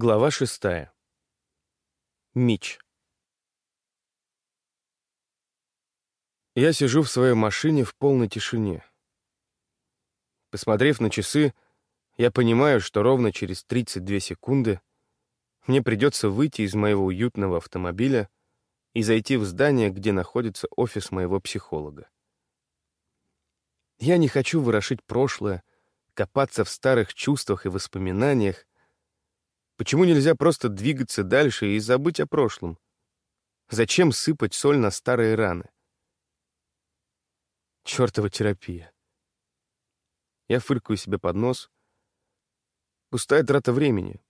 Глава шестая. Мич. Я сижу в своей машине в полной тишине. Посмотрев на часы, я понимаю, что ровно через 32 секунды мне придется выйти из моего уютного автомобиля и зайти в здание, где находится офис моего психолога. Я не хочу ворошить прошлое, копаться в старых чувствах и воспоминаниях, Почему нельзя просто двигаться дальше и забыть о прошлом? Зачем сыпать соль на старые раны? Чёртова терапия. Я фыркаю себе под нос. Пустая трата времени.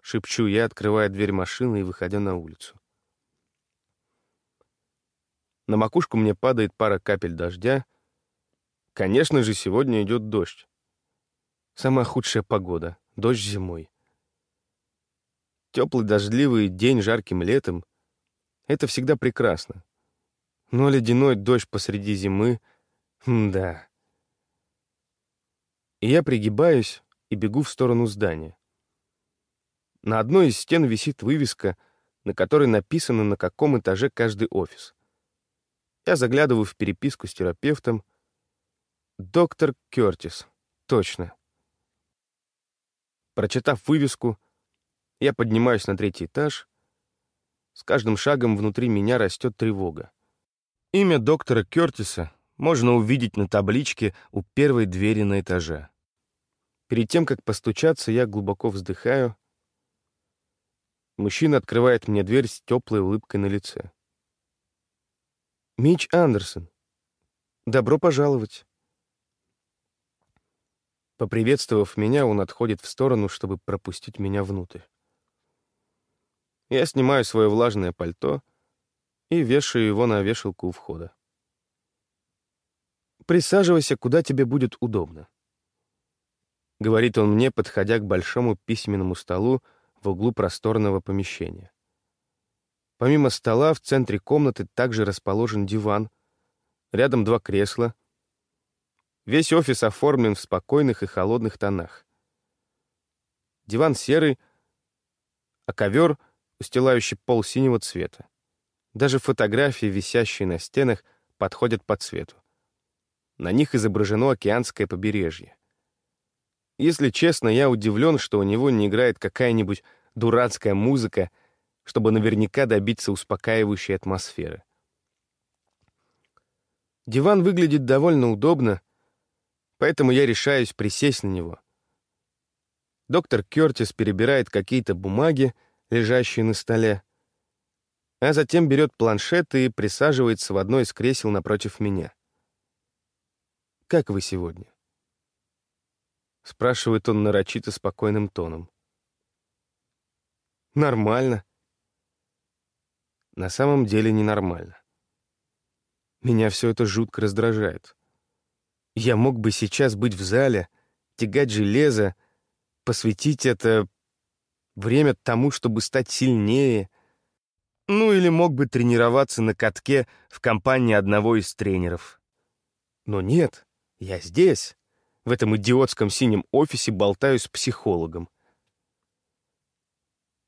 Шепчу я, открывая дверь машины и выходя на улицу. На макушку мне падает пара капель дождя. Конечно же, сегодня идет дождь. Самая худшая погода — дождь зимой. Теплый дождливый день жарким летом — это всегда прекрасно. Но ледяной дождь посреди зимы — да. И я пригибаюсь и бегу в сторону здания. На одной из стен висит вывеска, на которой написано, на каком этаже каждый офис. Я заглядываю в переписку с терапевтом. «Доктор Кертис». Точно. Прочитав вывеску, я поднимаюсь на третий этаж. С каждым шагом внутри меня растет тревога. Имя доктора Кертиса можно увидеть на табличке у первой двери на этаже. Перед тем, как постучаться, я глубоко вздыхаю. Мужчина открывает мне дверь с теплой улыбкой на лице. «Мич Андерсон, добро пожаловать!» Поприветствовав меня, он отходит в сторону, чтобы пропустить меня внутрь. Я снимаю свое влажное пальто и вешаю его на вешалку у входа. «Присаживайся, куда тебе будет удобно», — говорит он мне, подходя к большому письменному столу в углу просторного помещения. Помимо стола в центре комнаты также расположен диван, рядом два кресла. Весь офис оформлен в спокойных и холодных тонах. Диван серый, а ковер — устилающий пол синего цвета. Даже фотографии, висящие на стенах, подходят по цвету. На них изображено океанское побережье. Если честно, я удивлен, что у него не играет какая-нибудь дурацкая музыка, чтобы наверняка добиться успокаивающей атмосферы. Диван выглядит довольно удобно, поэтому я решаюсь присесть на него. Доктор Кертис перебирает какие-то бумаги, лежащие на столе, а затем берет планшет и присаживается в одно из кресел напротив меня. «Как вы сегодня?» Спрашивает он нарочито спокойным тоном. «Нормально». На самом деле ненормально. Меня все это жутко раздражает. Я мог бы сейчас быть в зале, тягать железо, посвятить это время тому, чтобы стать сильнее. Ну или мог бы тренироваться на катке в компании одного из тренеров. Но нет, я здесь, в этом идиотском синем офисе болтаю с психологом.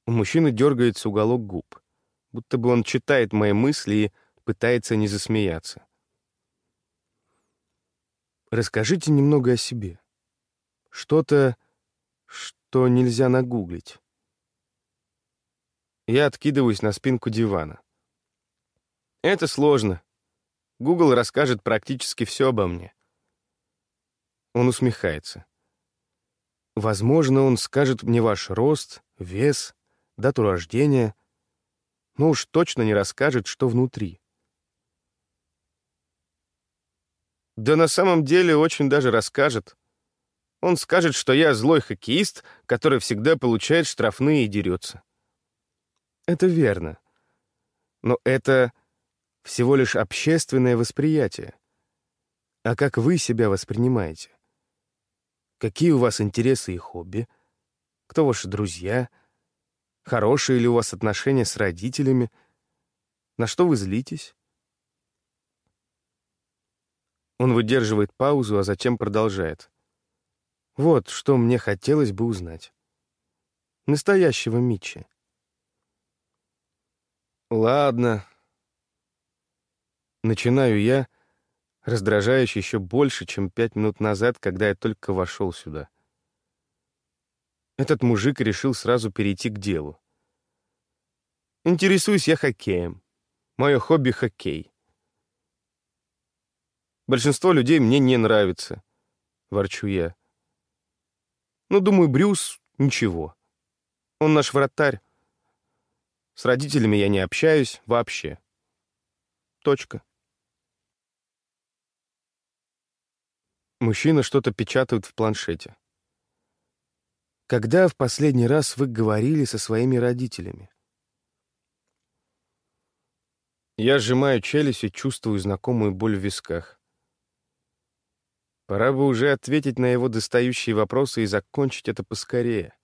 У мужчины дергается уголок губ, будто бы он читает мои мысли и пытается не засмеяться. Расскажите немного о себе. Что-то, что нельзя нагуглить. Я откидываюсь на спинку дивана. Это сложно. Google расскажет практически все обо мне. Он усмехается. Возможно, он скажет мне ваш рост, вес, дату рождения, но уж точно не расскажет, что внутри. Да на самом деле очень даже расскажет. Он скажет, что я злой хоккеист, который всегда получает штрафные и дерется. Это верно. Но это всего лишь общественное восприятие. А как вы себя воспринимаете? Какие у вас интересы и хобби? Кто ваши друзья? Хорошие ли у вас отношения с родителями? На что вы злитесь? Он выдерживает паузу, а затем продолжает. Вот что мне хотелось бы узнать. Настоящего Митча. Ладно. Начинаю я, раздражаюсь еще больше, чем пять минут назад, когда я только вошел сюда. Этот мужик решил сразу перейти к делу. Интересуюсь я хоккеем. Мое хобби — хоккей. Большинство людей мне не нравится, — ворчу я. Ну, думаю, Брюс — ничего. Он наш вратарь. С родителями я не общаюсь вообще. Точка. Мужчина что-то печатает в планшете. Когда в последний раз вы говорили со своими родителями? Я сжимаю челюсть и чувствую знакомую боль в висках. Пора бы уже ответить на его достающие вопросы и закончить это поскорее.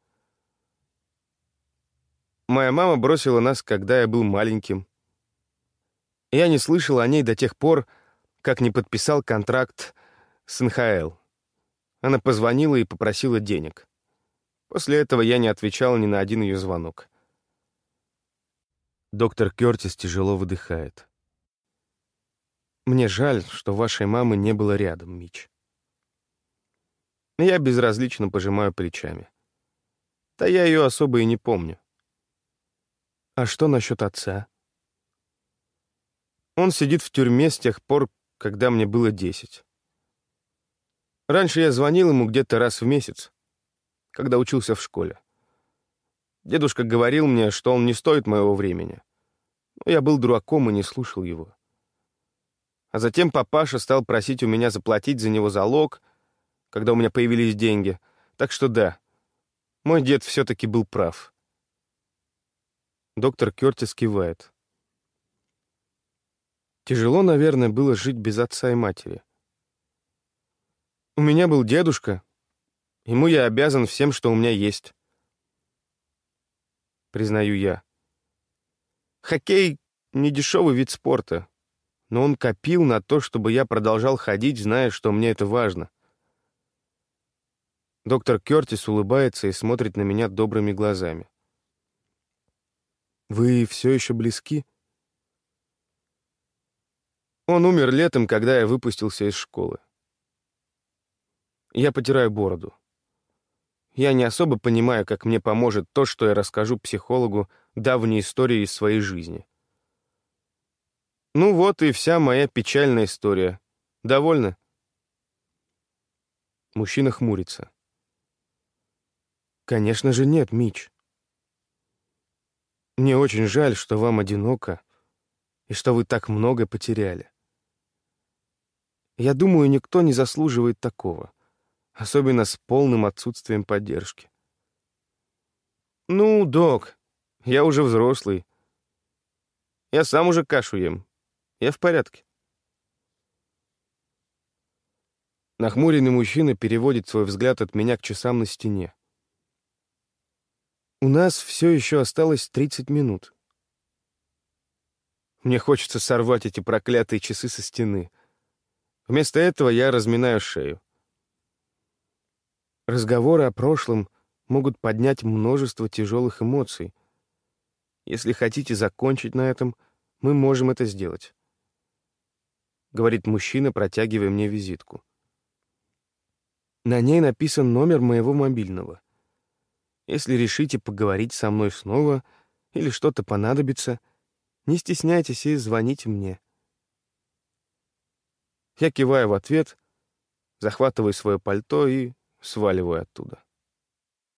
Моя мама бросила нас, когда я был маленьким. Я не слышал о ней до тех пор, как не подписал контракт с НХЛ. Она позвонила и попросила денег. После этого я не отвечал ни на один ее звонок. Доктор Кертис тяжело выдыхает. «Мне жаль, что вашей мамы не было рядом, Мич. Я безразлично пожимаю плечами. Да я ее особо и не помню. А что насчет отца? Он сидит в тюрьме с тех пор, когда мне было десять. Раньше я звонил ему где-то раз в месяц, когда учился в школе. Дедушка говорил мне, что он не стоит моего времени. Но я был дураком и не слушал его. А затем папаша стал просить у меня заплатить за него залог, когда у меня появились деньги. Так что да, мой дед все-таки был прав. Доктор Кертис кивает. Тяжело, наверное, было жить без отца и матери. У меня был дедушка. Ему я обязан всем, что у меня есть. Признаю я. Хоккей — не дешевый вид спорта, но он копил на то, чтобы я продолжал ходить, зная, что мне это важно. Доктор Кертис улыбается и смотрит на меня добрыми глазами. Вы все еще близки? Он умер летом, когда я выпустился из школы. Я потираю бороду. Я не особо понимаю, как мне поможет то, что я расскажу психологу давней истории из своей жизни. Ну вот и вся моя печальная история. Довольно? Мужчина хмурится. Конечно же нет, Мич. Мне очень жаль, что вам одиноко и что вы так много потеряли. Я думаю, никто не заслуживает такого, особенно с полным отсутствием поддержки. Ну, док, я уже взрослый. Я сам уже кашу ем. Я в порядке. Нахмуренный мужчина переводит свой взгляд от меня к часам на стене. У нас все еще осталось 30 минут. Мне хочется сорвать эти проклятые часы со стены. Вместо этого я разминаю шею. Разговоры о прошлом могут поднять множество тяжелых эмоций. Если хотите закончить на этом, мы можем это сделать. Говорит мужчина, протягивая мне визитку. На ней написан номер моего мобильного — если решите поговорить со мной снова или что-то понадобится, не стесняйтесь и звоните мне. Я киваю в ответ, захватываю свое пальто и сваливаю оттуда.